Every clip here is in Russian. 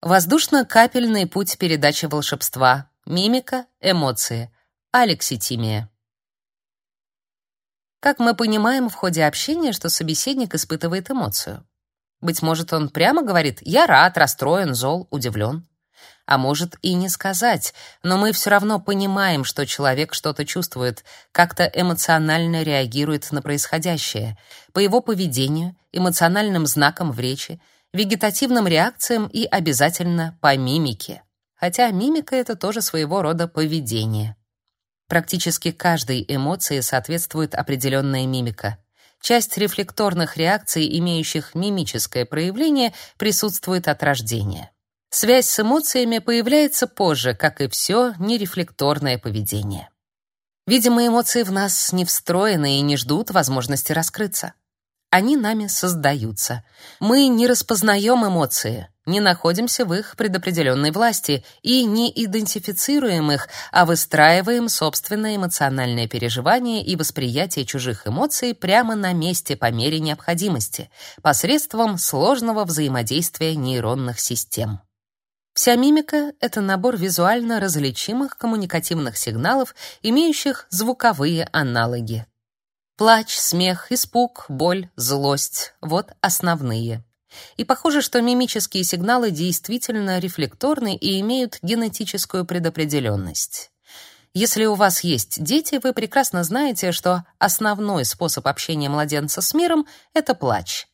Воздушно-капельный путь передачи волшебства. Мимика, эмоции. Алекситимия. Как мы понимаем в ходе общения, что собеседник испытывает эмоцию? Быть может, он прямо говорит «я рад, расстроен, зол, удивлен». А может и не сказать, но мы все равно понимаем, что человек что-то чувствует, как-то эмоционально реагирует на происходящее, по его поведению, эмоциональным знакам в речи, вегетативным реакциям и обязательно по мимике. Хотя мимика — это тоже своего рода поведение. Практически каждой эмоции соответствует определенная мимика. Часть рефлекторных реакций, имеющих мимическое проявление, присутствует от рождения. Связь с эмоциями появляется позже, как и все нерефлекторное поведение. Видимо, эмоции в нас не встроены и не ждут возможности раскрыться. Они нами создаются. Мы не распознаем эмоции, не находимся в их предопределенной власти и не идентифицируем их, а выстраиваем собственное эмоциональное переживание и восприятие чужих эмоций прямо на месте по мере необходимости, посредством сложного взаимодействия нейронных систем. Вся мимика — это набор визуально различимых коммуникативных сигналов, имеющих звуковые аналоги. Плач, смех, испуг, боль, злость — вот основные. И похоже, что мимические сигналы действительно рефлекторны и имеют генетическую предопределенность. Если у вас есть дети, вы прекрасно знаете, что основной способ общения младенца с миром — это плач.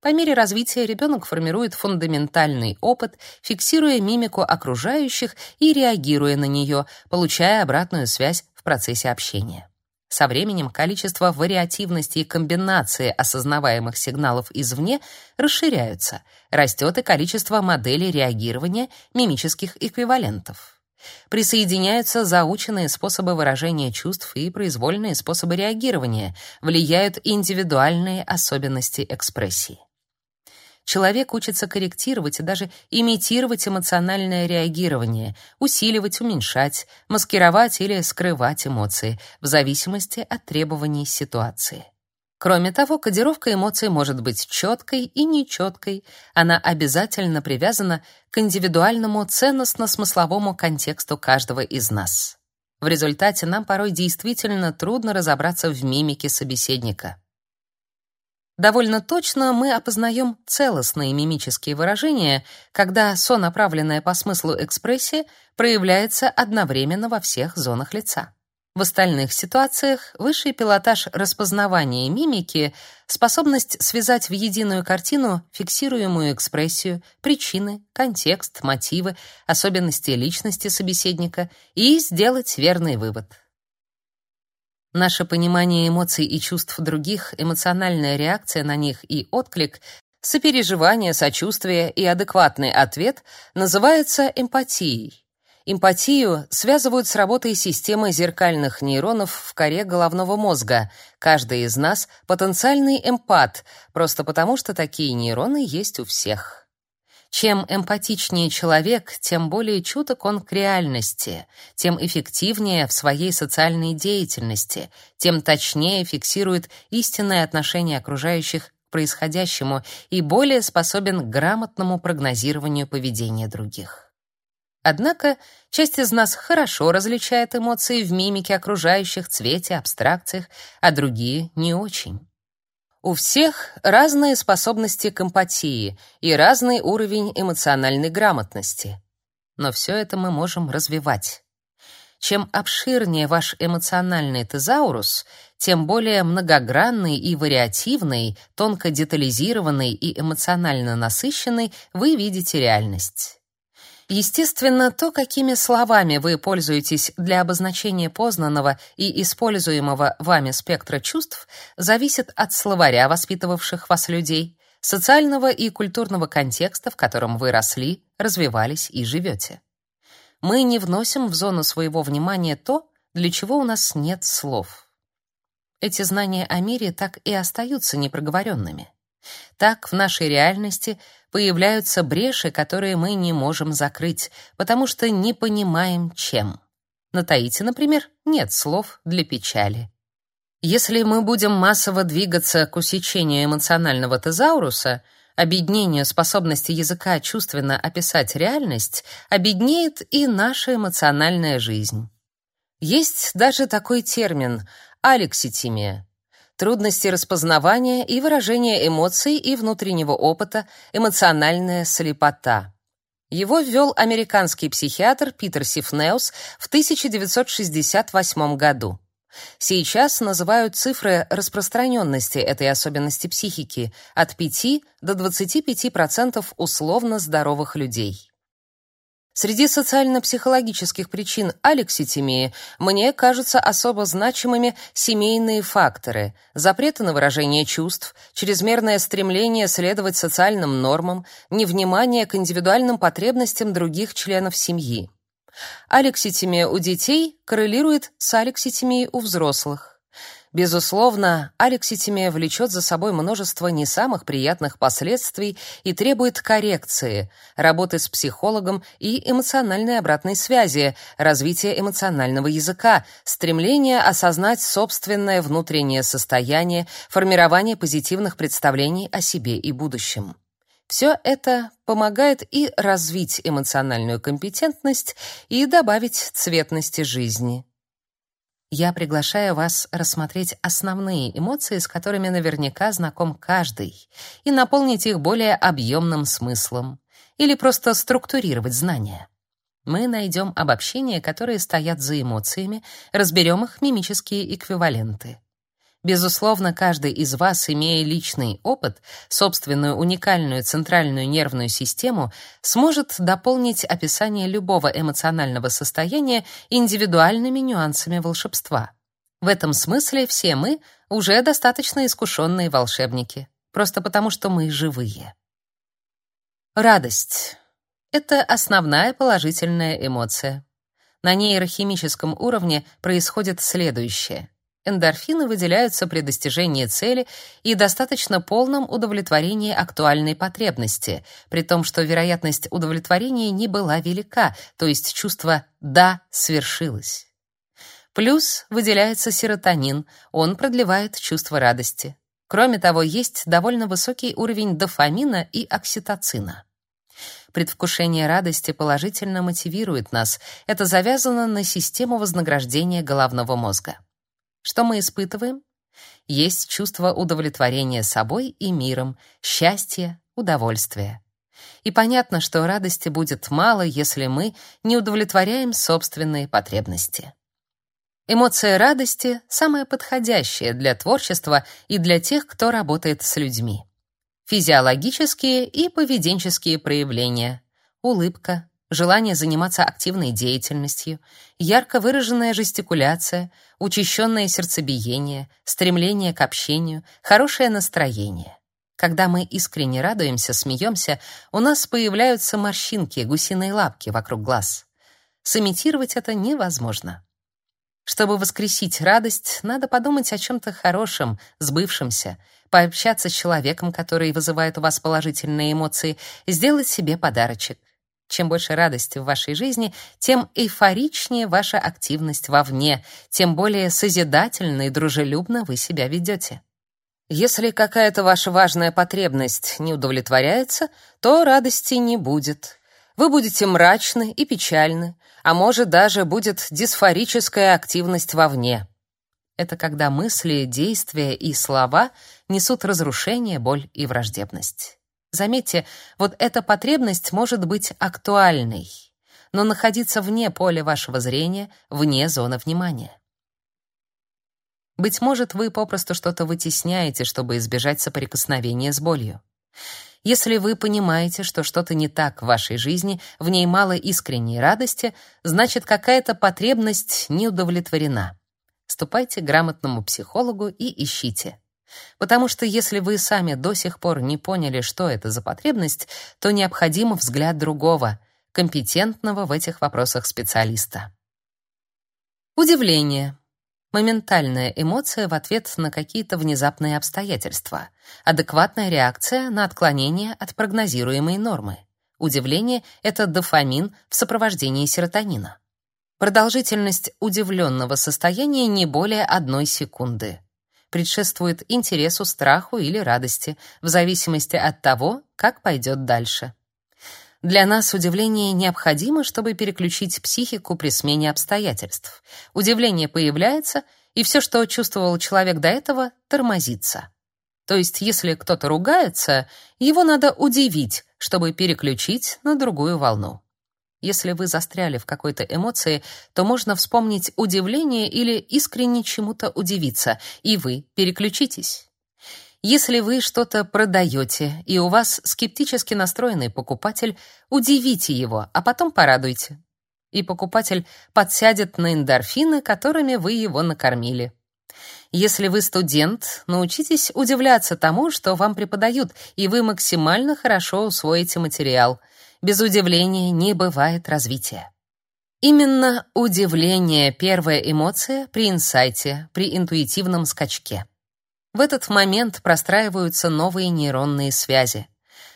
По мере развития ребенок формирует фундаментальный опыт, фиксируя мимику окружающих и реагируя на нее, получая обратную связь в процессе общения. Со временем количество вариативности и комбинации осознаваемых сигналов извне расширяются, растет и количество моделей реагирования мимических эквивалентов. Присоединяются заученные способы выражения чувств и произвольные способы реагирования, влияют индивидуальные особенности экспрессии человек учится корректировать и даже имитировать эмоциональное реагирование, усиливать, уменьшать, маскировать или скрывать эмоции в зависимости от требований ситуации. Кроме того, кодировка эмоций может быть четкой и нечеткой. Она обязательно привязана к индивидуальному ценностно-смысловому контексту каждого из нас. В результате нам порой действительно трудно разобраться в мимике собеседника. Довольно точно мы опознаем целостные мимические выражения, когда сонаправленная по смыслу экспрессия проявляется одновременно во всех зонах лица. В остальных ситуациях высший пилотаж распознавания мимики — способность связать в единую картину фиксируемую экспрессию, причины, контекст, мотивы, особенности личности собеседника и сделать верный вывод — Наше понимание эмоций и чувств других, эмоциональная реакция на них и отклик, сопереживание, сочувствие и адекватный ответ называется эмпатией. Эмпатию связывают с работой системы зеркальных нейронов в коре головного мозга. Каждый из нас потенциальный эмпат, просто потому что такие нейроны есть у всех. Чем эмпатичнее человек, тем более чуток он к реальности, тем эффективнее в своей социальной деятельности, тем точнее фиксирует истинное отношение окружающих к происходящему и более способен к грамотному прогнозированию поведения других. Однако часть из нас хорошо различает эмоции в мимике окружающих, цвете, абстракциях, а другие не очень. У всех разные способности к эмпатии и разный уровень эмоциональной грамотности. Но все это мы можем развивать. Чем обширнее ваш эмоциональный тезаурус, тем более многогранный и вариативный, тонко детализированный и эмоционально насыщенный вы видите реальность. Естественно, то, какими словами вы пользуетесь для обозначения познанного и используемого вами спектра чувств, зависит от словаря воспитывавших вас людей, социального и культурного контекста, в котором вы росли, развивались и живете. Мы не вносим в зону своего внимания то, для чего у нас нет слов. Эти знания о мире так и остаются непроговоренными. Так в нашей реальности появляются бреши, которые мы не можем закрыть, потому что не понимаем, чем. На Таити, например, нет слов для печали. Если мы будем массово двигаться к усечению эмоционального тезауруса, обеднению способности языка чувственно описать реальность, обеднеет и наша эмоциональная жизнь. Есть даже такой термин алекситимия трудности распознавания и выражения эмоций и внутреннего опыта, эмоциональная слепота. Его ввел американский психиатр Питер Сифнеус в 1968 году. Сейчас называют цифры распространенности этой особенности психики от 5 до 25% условно здоровых людей. Среди социально-психологических причин алекситимии мне кажутся особо значимыми семейные факторы: запреты на выражение чувств, чрезмерное стремление следовать социальным нормам, невнимание к индивидуальным потребностям других членов семьи. Алекситимия у детей коррелирует с алекситимией у взрослых. Безусловно, алекситимия влечет за собой множество не самых приятных последствий и требует коррекции, работы с психологом и эмоциональной обратной связи, развития эмоционального языка, стремления осознать собственное внутреннее состояние, формирования позитивных представлений о себе и будущем. Все это помогает и развить эмоциональную компетентность, и добавить цветности жизни. Я приглашаю вас рассмотреть основные эмоции, с которыми наверняка знаком каждый, и наполнить их более объемным смыслом, или просто структурировать знания. Мы найдем обобщения, которые стоят за эмоциями, разберем их мимические эквиваленты. Безусловно, каждый из вас, имея личный опыт, собственную уникальную центральную нервную систему, сможет дополнить описание любого эмоционального состояния индивидуальными нюансами волшебства. В этом смысле все мы уже достаточно искушенные волшебники, просто потому что мы живые. Радость это основная положительная эмоция. На нейрохимическом уровне происходит следующее: эндорфины выделяются при достижении цели и достаточно полном удовлетворении актуальной потребности, при том, что вероятность удовлетворения не была велика, то есть чувство «да, свершилось». Плюс выделяется серотонин, он продлевает чувство радости. Кроме того, есть довольно высокий уровень дофамина и окситоцина. Предвкушение радости положительно мотивирует нас. Это завязано на систему вознаграждения головного мозга. Что мы испытываем? Есть чувство удовлетворения собой и миром, счастья, удовольствия. И понятно, что радости будет мало, если мы не удовлетворяем собственные потребности. Эмоция радости самая подходящая для творчества и для тех, кто работает с людьми. Физиологические и поведенческие проявления: улыбка, желание заниматься активной деятельностью, ярко выраженная жестикуляция, учащенное сердцебиение, стремление к общению, хорошее настроение. Когда мы искренне радуемся, смеемся, у нас появляются морщинки, гусиные лапки вокруг глаз. Сымитировать это невозможно. Чтобы воскресить радость, надо подумать о чем то хорошем, сбывшемся, пообщаться с человеком, который вызывает у вас положительные эмоции, сделать себе подарочек. Чем больше радости в вашей жизни, тем эйфоричнее ваша активность вовне, тем более созидательно и дружелюбно вы себя ведете. Если какая-то ваша важная потребность не удовлетворяется, то радости не будет. Вы будете мрачны и печальны, а может даже будет дисфорическая активность вовне. Это когда мысли, действия и слова несут разрушение, боль и враждебность. Заметьте, вот эта потребность может быть актуальной, но находиться вне поля вашего зрения, вне зоны внимания. Быть может, вы попросту что-то вытесняете, чтобы избежать соприкосновения с болью. Если вы понимаете, что что-то не так в вашей жизни, в ней мало искренней радости, значит, какая-то потребность не удовлетворена. Ступайте к грамотному психологу и ищите. Потому что если вы сами до сих пор не поняли, что это за потребность, то необходим взгляд другого, компетентного в этих вопросах специалиста. Удивление. Моментальная эмоция в ответ на какие-то внезапные обстоятельства. Адекватная реакция на отклонение от прогнозируемой нормы. Удивление — это дофамин в сопровождении серотонина. Продолжительность удивленного состояния не более одной секунды. Предшествует интересу, страху или радости, в зависимости от того, как пойдет дальше. Для нас удивление необходимо, чтобы переключить психику при смене обстоятельств. Удивление появляется, и все, что чувствовал человек до этого, тормозится. То есть, если кто-то ругается, его надо удивить, чтобы переключить на другую волну. Если вы застряли в какой-то эмоции, то можно вспомнить удивление или искренне чему-то удивиться, и вы переключитесь. Если вы что-то продаете, и у вас скептически настроенный покупатель, удивите его, а потом порадуйте. И покупатель подсядет на эндорфины, которыми вы его накормили. Если вы студент, научитесь удивляться тому, что вам преподают, и вы максимально хорошо усвоите материал. Без удивления не бывает развития. Именно удивление — первая эмоция при инсайте, при интуитивном скачке. В этот момент простраиваются новые нейронные связи.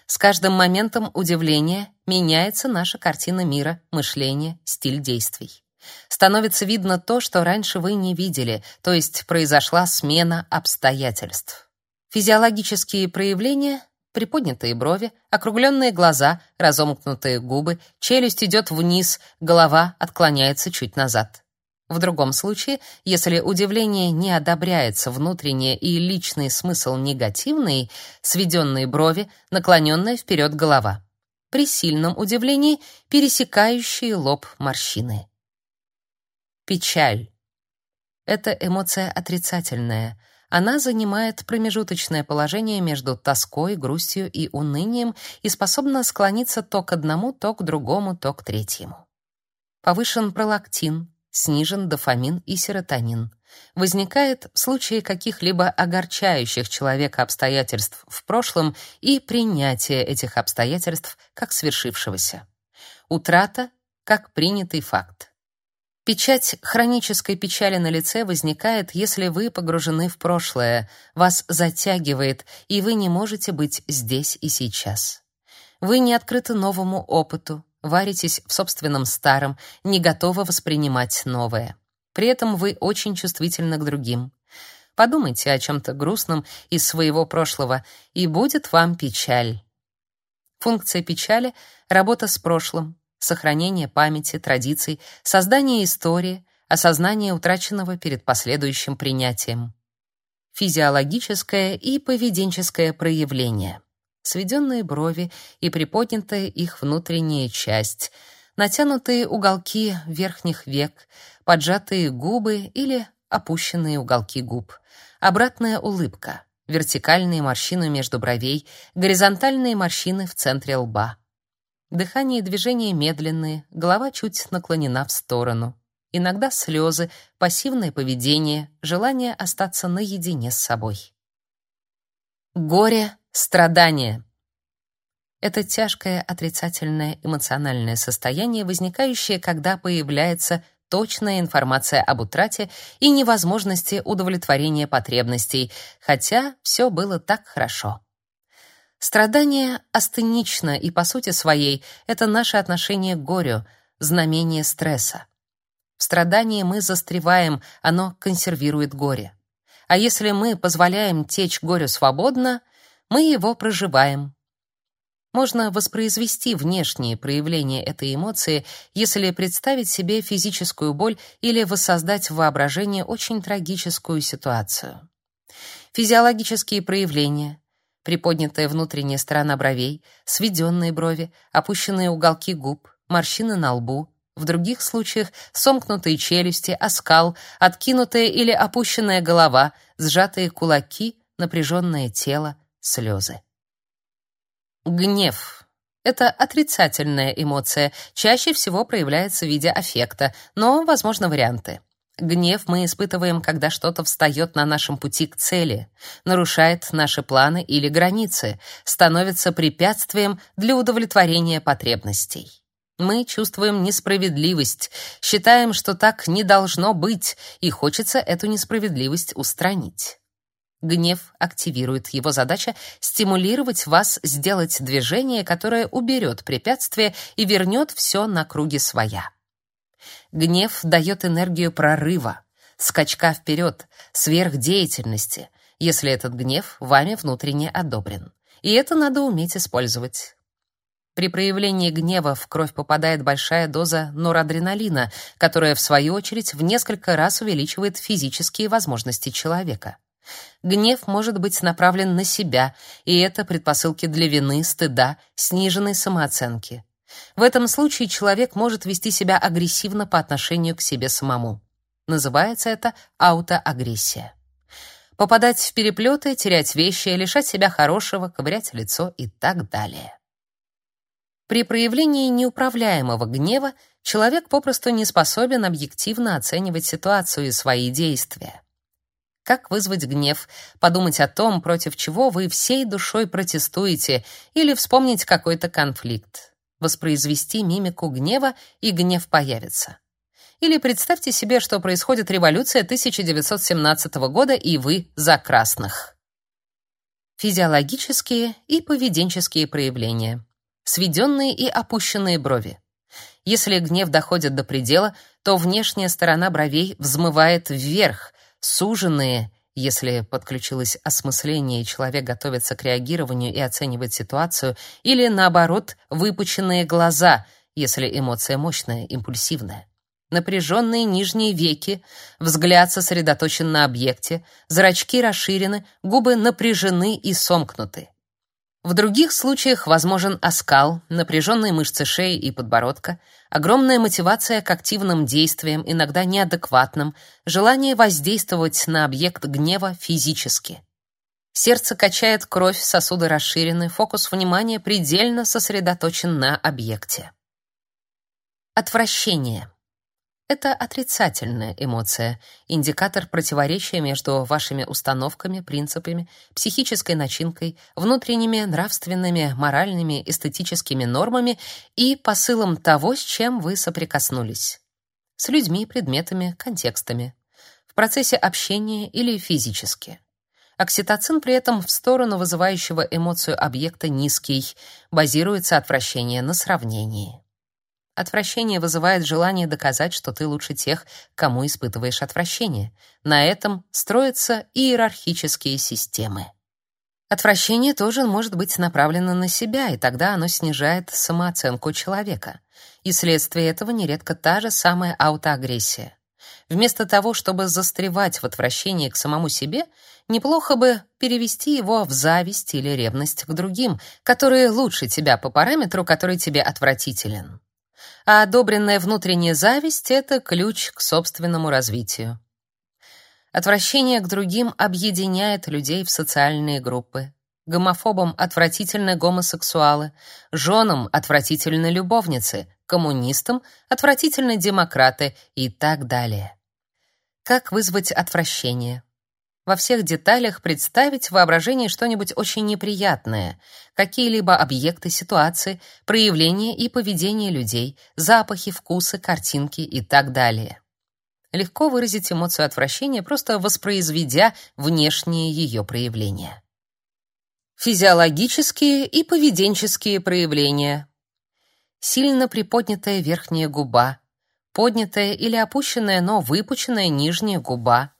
С каждым моментом удивления меняется наша картина мира, мышление, стиль действий. Становится видно то, что раньше вы не видели, то есть произошла смена обстоятельств. Физиологические проявления приподнятые брови, округленные глаза, разомкнутые губы, челюсть идет вниз, голова отклоняется чуть назад. В другом случае, если удивление не одобряется внутреннее и личный смысл негативный, сведенные брови, наклоненная вперед голова. При сильном удивлении пересекающие лоб морщины. Печаль. Это эмоция отрицательная. Она занимает промежуточное положение между тоской, грустью и унынием и способна склониться то к одному, то к другому, то к третьему. Повышен пролактин, снижен дофамин и серотонин. Возникает в случае каких-либо огорчающих человека обстоятельств в прошлом и принятие этих обстоятельств как свершившегося. Утрата как принятый факт. Печать хронической печали на лице возникает, если вы погружены в прошлое, вас затягивает, и вы не можете быть здесь и сейчас. Вы не открыты новому опыту, варитесь в собственном старом, не готовы воспринимать новое. При этом вы очень чувствительны к другим. Подумайте о чем-то грустном из своего прошлого, и будет вам печаль. Функция печали — работа с прошлым, сохранение памяти, традиций, создание истории, осознание утраченного перед последующим принятием. Физиологическое и поведенческое проявление сведенные брови и приподнятая их внутренняя часть, натянутые уголки верхних век, поджатые губы или опущенные уголки губ, обратная улыбка, вертикальные морщины между бровей, горизонтальные морщины в центре лба. Дыхание и движения медленные, голова чуть наклонена в сторону. Иногда слезы, пассивное поведение, желание остаться наедине с собой. Горе Страдание. Это тяжкое отрицательное эмоциональное состояние, возникающее, когда появляется точная информация об утрате и невозможности удовлетворения потребностей, хотя все было так хорошо. Страдание астенично и по сути своей это наше отношение к горю, знамение стресса. В страдании мы застреваем, оно консервирует горе. А если мы позволяем течь горю свободно, мы его проживаем. Можно воспроизвести внешние проявления этой эмоции, если представить себе физическую боль или воссоздать в воображении очень трагическую ситуацию. Физиологические проявления — приподнятая внутренняя сторона бровей, сведенные брови, опущенные уголки губ, морщины на лбу, в других случаях сомкнутые челюсти, оскал, откинутая или опущенная голова, сжатые кулаки, напряженное тело, слезы. Гнев — это отрицательная эмоция, чаще всего проявляется в виде аффекта, но возможны варианты. Гнев мы испытываем, когда что-то встает на нашем пути к цели, нарушает наши планы или границы, становится препятствием для удовлетворения потребностей. Мы чувствуем несправедливость, считаем, что так не должно быть, и хочется эту несправедливость устранить. Гнев активирует. Его задача — стимулировать вас сделать движение, которое уберет препятствие и вернет все на круги своя. Гнев дает энергию прорыва, скачка вперед, сверхдеятельности, если этот гнев вами внутренне одобрен. И это надо уметь использовать. При проявлении гнева в кровь попадает большая доза норадреналина, которая в свою очередь в несколько раз увеличивает физические возможности человека. Гнев может быть направлен на себя, и это предпосылки для вины, стыда, сниженной самооценки. В этом случае человек может вести себя агрессивно по отношению к себе самому. Называется это аутоагрессия. Попадать в переплеты, терять вещи, лишать себя хорошего, ковырять лицо и так далее. При проявлении неуправляемого гнева человек попросту не способен объективно оценивать ситуацию и свои действия. Как вызвать гнев? Подумать о том, против чего вы всей душой протестуете, или вспомнить какой-то конфликт. Воспроизвести мимику гнева, и гнев появится. Или представьте себе, что происходит революция 1917 года, и вы за красных. Физиологические и поведенческие проявления. Сведенные и опущенные брови. Если гнев доходит до предела, то внешняя сторона бровей взмывает вверх, суженные, если подключилось осмысление и человек готовится к реагированию и оценивает ситуацию, или наоборот, выпученные глаза, если эмоция мощная, импульсивная. Напряженные нижние веки, взгляд сосредоточен на объекте, зрачки расширены, губы напряжены и сомкнуты. В других случаях возможен оскал, напряженные мышцы шеи и подбородка, огромная мотивация к активным действиям, иногда неадекватным, желание воздействовать на объект гнева физически. Сердце качает кровь, сосуды расширены, фокус внимания предельно сосредоточен на объекте. Отвращение. Это отрицательная эмоция, индикатор противоречия между вашими установками, принципами, психической начинкой, внутренними нравственными, моральными, эстетическими нормами и посылом того, с чем вы соприкоснулись. С людьми, предметами, контекстами. В процессе общения или физически. Окситоцин при этом в сторону вызывающего эмоцию объекта низкий, базируется отвращение на сравнении. Отвращение вызывает желание доказать, что ты лучше тех, кому испытываешь отвращение. На этом строятся иерархические системы. Отвращение тоже может быть направлено на себя, и тогда оно снижает самооценку человека. И следствие этого нередко та же самая аутоагрессия. Вместо того, чтобы застревать в отвращении к самому себе, неплохо бы перевести его в зависть или ревность к другим, которые лучше тебя по параметру, который тебе отвратителен а одобренная внутренняя зависть — это ключ к собственному развитию. Отвращение к другим объединяет людей в социальные группы. Гомофобам отвратительны гомосексуалы, женам отвратительны любовницы, коммунистам отвратительны демократы и так далее. Как вызвать отвращение? Во всех деталях представить в воображении что-нибудь очень неприятное, какие-либо объекты, ситуации, проявления и поведение людей, запахи, вкусы, картинки и так далее. Легко выразить эмоцию отвращения, просто воспроизведя внешние ее проявления. Физиологические и поведенческие проявления. Сильно приподнятая верхняя губа, поднятая или опущенная, но выпученная нижняя губа,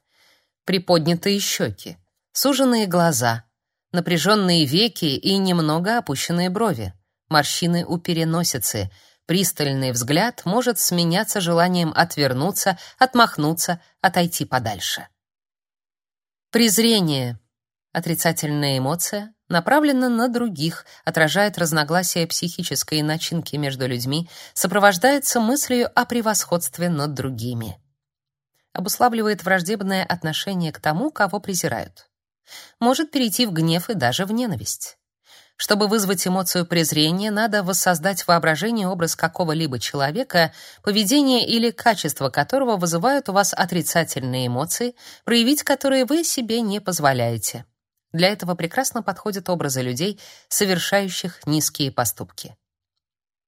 приподнятые щеки, суженные глаза, напряженные веки и немного опущенные брови, морщины у переносицы. Пристальный взгляд может сменяться желанием отвернуться, отмахнуться, отойти подальше. Презрение отрицательная эмоция, направлена на других, отражает разногласия психической начинки между людьми, сопровождается мыслью о превосходстве над другими обуславливает враждебное отношение к тому, кого презирают. Может перейти в гнев и даже в ненависть. Чтобы вызвать эмоцию презрения, надо воссоздать в воображении образ какого-либо человека, поведение или качество которого вызывают у вас отрицательные эмоции, проявить которые вы себе не позволяете. Для этого прекрасно подходят образы людей, совершающих низкие поступки.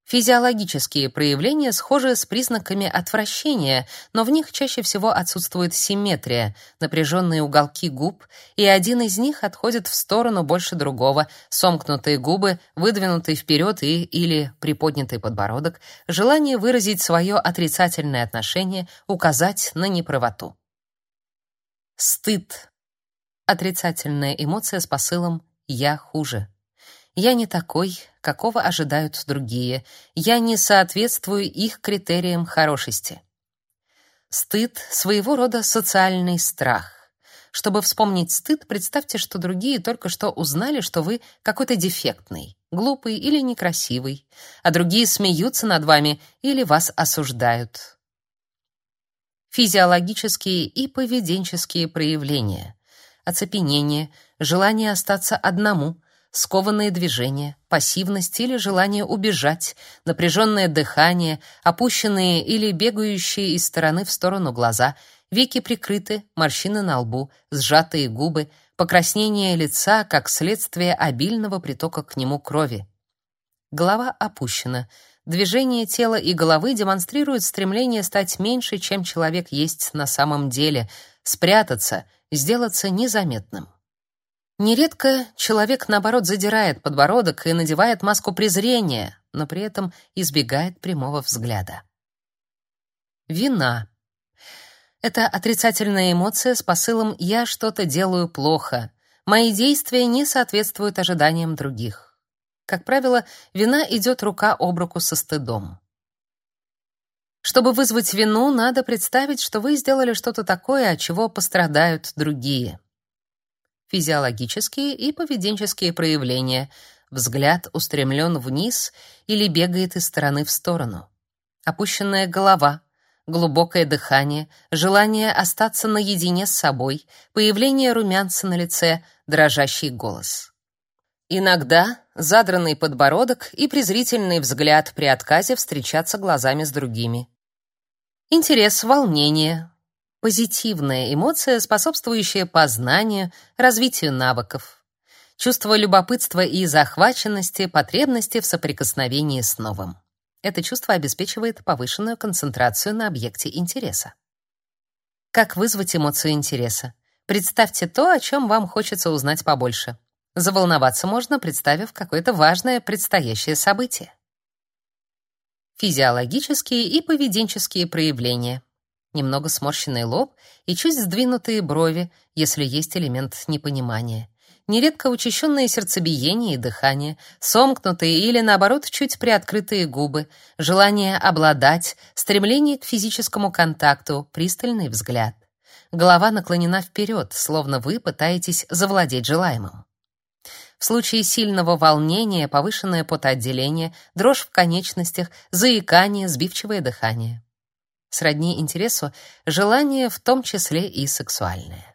Физиологические проявления схожи с признаками отвращения, но в них чаще всего отсутствует симметрия, напряженные уголки губ, и один из них отходит в сторону больше другого, сомкнутые губы, выдвинутый вперед и или приподнятый подбородок, желание выразить свое отрицательное отношение, указать на неправоту. Стыд. Отрицательная эмоция с посылом «я хуже». Я не такой, какого ожидают другие. Я не соответствую их критериям хорошести. Стыд — своего рода социальный страх. Чтобы вспомнить стыд, представьте, что другие только что узнали, что вы какой-то дефектный, глупый или некрасивый, а другие смеются над вами или вас осуждают. Физиологические и поведенческие проявления. Оцепенение, желание остаться одному, скованные движения, пассивность или желание убежать, напряженное дыхание, опущенные или бегающие из стороны в сторону глаза, веки прикрыты, морщины на лбу, сжатые губы, покраснение лица как следствие обильного притока к нему крови. Голова опущена. Движение тела и головы демонстрируют стремление стать меньше, чем человек есть на самом деле, спрятаться, сделаться незаметным. Нередко человек, наоборот, задирает подбородок и надевает маску презрения, но при этом избегает прямого взгляда. Вина. Это отрицательная эмоция с посылом «я что-то делаю плохо», «мои действия не соответствуют ожиданиям других». Как правило, вина идет рука об руку со стыдом. Чтобы вызвать вину, надо представить, что вы сделали что-то такое, от чего пострадают другие физиологические и поведенческие проявления. Взгляд устремлен вниз или бегает из стороны в сторону. Опущенная голова, глубокое дыхание, желание остаться наедине с собой, появление румянца на лице, дрожащий голос. Иногда задранный подбородок и презрительный взгляд при отказе встречаться глазами с другими. Интерес, волнение, позитивная эмоция, способствующая познанию, развитию навыков. Чувство любопытства и захваченности, потребности в соприкосновении с новым. Это чувство обеспечивает повышенную концентрацию на объекте интереса. Как вызвать эмоцию интереса? Представьте то, о чем вам хочется узнать побольше. Заволноваться можно, представив какое-то важное предстоящее событие. Физиологические и поведенческие проявления немного сморщенный лоб и чуть сдвинутые брови, если есть элемент непонимания. Нередко учащенное сердцебиение и дыхание, сомкнутые или, наоборот, чуть приоткрытые губы, желание обладать, стремление к физическому контакту, пристальный взгляд. Голова наклонена вперед, словно вы пытаетесь завладеть желаемым. В случае сильного волнения повышенное потоотделение, дрожь в конечностях, заикание, сбивчивое дыхание сродни интересу, желание в том числе и сексуальное.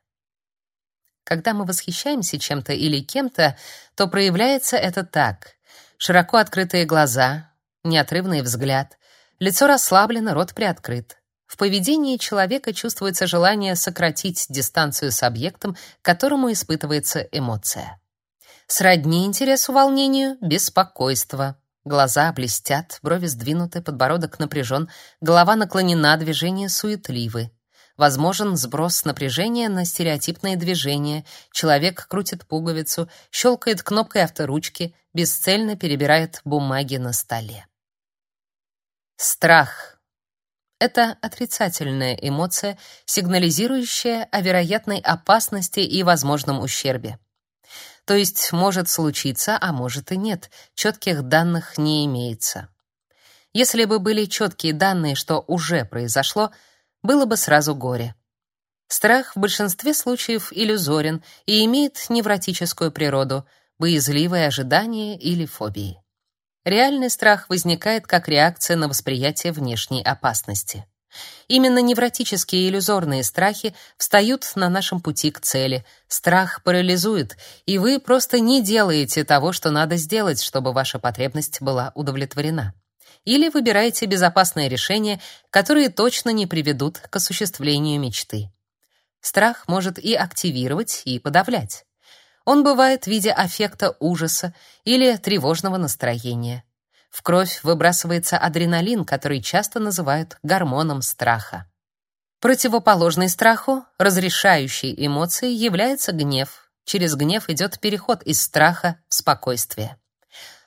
Когда мы восхищаемся чем-то или кем-то, то проявляется это так: широко открытые глаза, неотрывный взгляд, лицо расслаблено, рот приоткрыт. В поведении человека чувствуется желание сократить дистанцию с объектом, к которому испытывается эмоция. Сродни интересу волнению беспокойство. Глаза блестят, брови сдвинуты, подбородок напряжен, голова наклонена, движения суетливы. Возможен сброс напряжения на стереотипные движения. Человек крутит пуговицу, щелкает кнопкой авторучки, бесцельно перебирает бумаги на столе. Страх. Это отрицательная эмоция, сигнализирующая о вероятной опасности и возможном ущербе. То есть может случиться, а может и нет. Четких данных не имеется. Если бы были четкие данные, что уже произошло, было бы сразу горе. Страх в большинстве случаев иллюзорен и имеет невротическую природу, боязливое ожидание или фобии. Реальный страх возникает как реакция на восприятие внешней опасности. Именно невротические иллюзорные страхи встают на нашем пути к цели. Страх парализует, и вы просто не делаете того, что надо сделать, чтобы ваша потребность была удовлетворена. Или выбираете безопасные решения, которые точно не приведут к осуществлению мечты. Страх может и активировать, и подавлять. Он бывает в виде аффекта ужаса или тревожного настроения. В кровь выбрасывается адреналин, который часто называют гормоном страха. Противоположный страху, разрешающей эмоцией, является гнев. Через гнев идет переход из страха в спокойствие.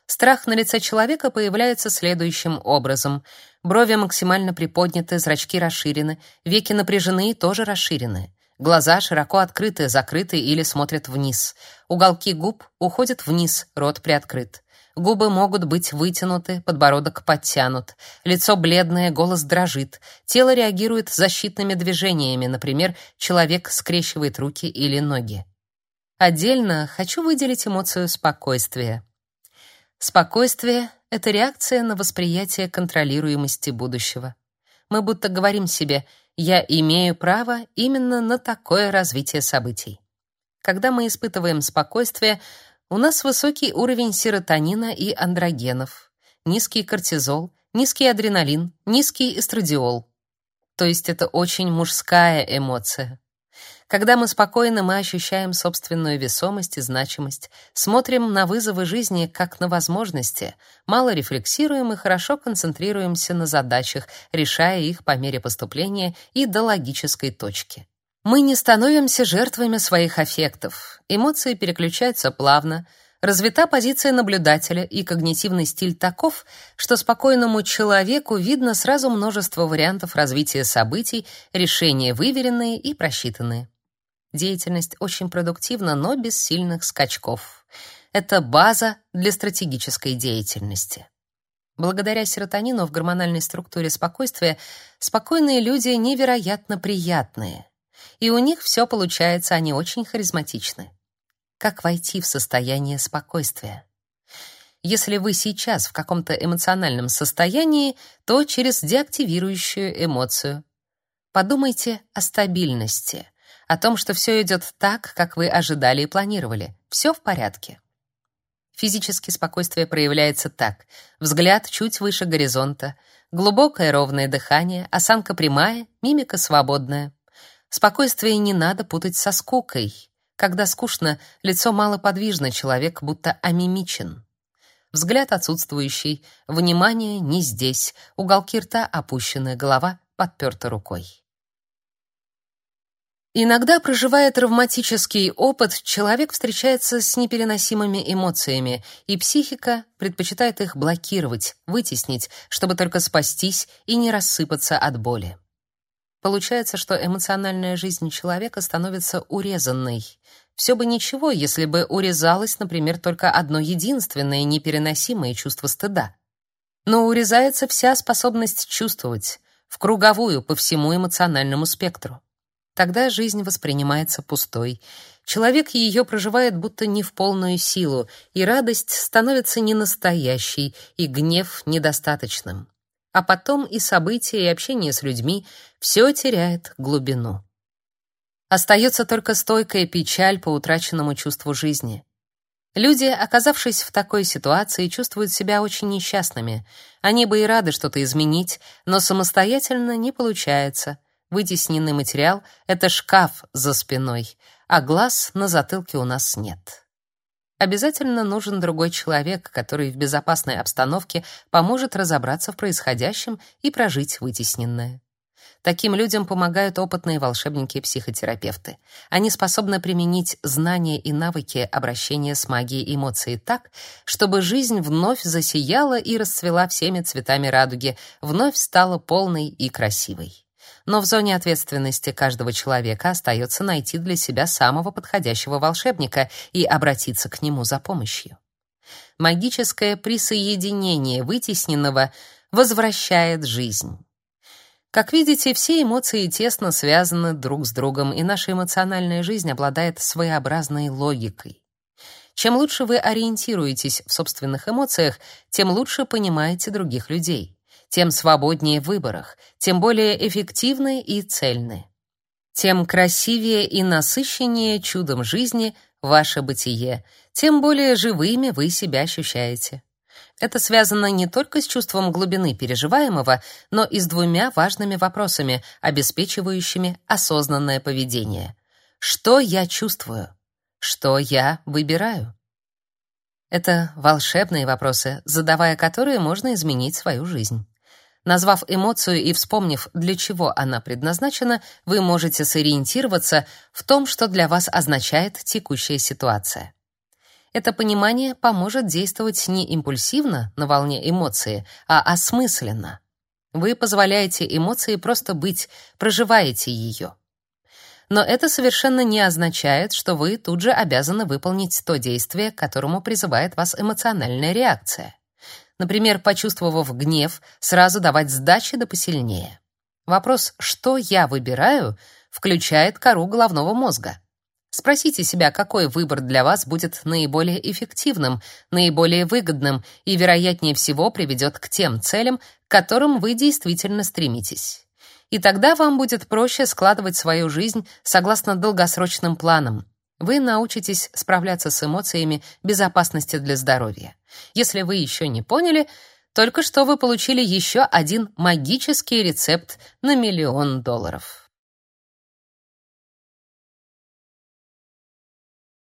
Страх на лице человека появляется следующим образом. Брови максимально приподняты, зрачки расширены, веки напряжены и тоже расширены. Глаза широко открыты, закрыты или смотрят вниз. Уголки губ уходят вниз, рот приоткрыт. Губы могут быть вытянуты, подбородок подтянут. Лицо бледное, голос дрожит. Тело реагирует защитными движениями, например, человек скрещивает руки или ноги. Отдельно хочу выделить эмоцию спокойствия. Спокойствие — это реакция на восприятие контролируемости будущего. Мы будто говорим себе «я имею право именно на такое развитие событий». Когда мы испытываем спокойствие, у нас высокий уровень серотонина и андрогенов, низкий кортизол, низкий адреналин, низкий эстрадиол. То есть это очень мужская эмоция. Когда мы спокойны, мы ощущаем собственную весомость и значимость, смотрим на вызовы жизни как на возможности, мало рефлексируем и хорошо концентрируемся на задачах, решая их по мере поступления и до логической точки. Мы не становимся жертвами своих аффектов. Эмоции переключаются плавно, развита позиция наблюдателя, и когнитивный стиль таков, что спокойному человеку видно сразу множество вариантов развития событий, решения выверенные и просчитанные. Деятельность очень продуктивна, но без сильных скачков. Это база для стратегической деятельности. Благодаря серотонину в гормональной структуре спокойствия спокойные люди невероятно приятные и у них все получается, они очень харизматичны. Как войти в состояние спокойствия? Если вы сейчас в каком-то эмоциональном состоянии, то через деактивирующую эмоцию. Подумайте о стабильности, о том, что все идет так, как вы ожидали и планировали. Все в порядке. Физически спокойствие проявляется так: взгляд чуть выше горизонта, глубокое ровное дыхание, осанка прямая, мимика свободная. Спокойствие не надо путать со скукой. Когда скучно, лицо малоподвижно, человек будто амимичен. Взгляд отсутствующий, внимание не здесь, уголки рта опущены, голова подперта рукой. Иногда, проживая травматический опыт, человек встречается с непереносимыми эмоциями, и психика предпочитает их блокировать, вытеснить, чтобы только спастись и не рассыпаться от боли. Получается, что эмоциональная жизнь человека становится урезанной. Все бы ничего, если бы урезалось, например, только одно единственное непереносимое чувство стыда. Но урезается вся способность чувствовать, в круговую по всему эмоциональному спектру. Тогда жизнь воспринимается пустой. Человек ее проживает будто не в полную силу, и радость становится ненастоящей, и гнев недостаточным а потом и события, и общение с людьми все теряет глубину. Остается только стойкая печаль по утраченному чувству жизни. Люди, оказавшись в такой ситуации, чувствуют себя очень несчастными. Они бы и рады что-то изменить, но самостоятельно не получается. Вытесненный материал — это шкаф за спиной, а глаз на затылке у нас нет обязательно нужен другой человек, который в безопасной обстановке поможет разобраться в происходящем и прожить вытесненное. Таким людям помогают опытные волшебники и психотерапевты. Они способны применить знания и навыки обращения с магией эмоций так, чтобы жизнь вновь засияла и расцвела всеми цветами радуги, вновь стала полной и красивой но в зоне ответственности каждого человека остается найти для себя самого подходящего волшебника и обратиться к нему за помощью. Магическое присоединение вытесненного возвращает жизнь. Как видите, все эмоции тесно связаны друг с другом, и наша эмоциональная жизнь обладает своеобразной логикой. Чем лучше вы ориентируетесь в собственных эмоциях, тем лучше понимаете других людей тем свободнее в выборах, тем более эффективны и цельны. Тем красивее и насыщеннее чудом жизни ваше бытие, тем более живыми вы себя ощущаете. Это связано не только с чувством глубины переживаемого, но и с двумя важными вопросами, обеспечивающими осознанное поведение. Что я чувствую? Что я выбираю? Это волшебные вопросы, задавая которые можно изменить свою жизнь. Назвав эмоцию и вспомнив, для чего она предназначена, вы можете сориентироваться в том, что для вас означает текущая ситуация. Это понимание поможет действовать не импульсивно на волне эмоции, а осмысленно. Вы позволяете эмоции просто быть, проживаете ее. Но это совершенно не означает, что вы тут же обязаны выполнить то действие, к которому призывает вас эмоциональная реакция. Например, почувствовав гнев, сразу давать сдачи да посильнее. Вопрос «что я выбираю?» включает кору головного мозга. Спросите себя, какой выбор для вас будет наиболее эффективным, наиболее выгодным и, вероятнее всего, приведет к тем целям, к которым вы действительно стремитесь. И тогда вам будет проще складывать свою жизнь согласно долгосрочным планам. Вы научитесь справляться с эмоциями безопасности для здоровья. Если вы еще не поняли, только что вы получили еще один магический рецепт на миллион долларов.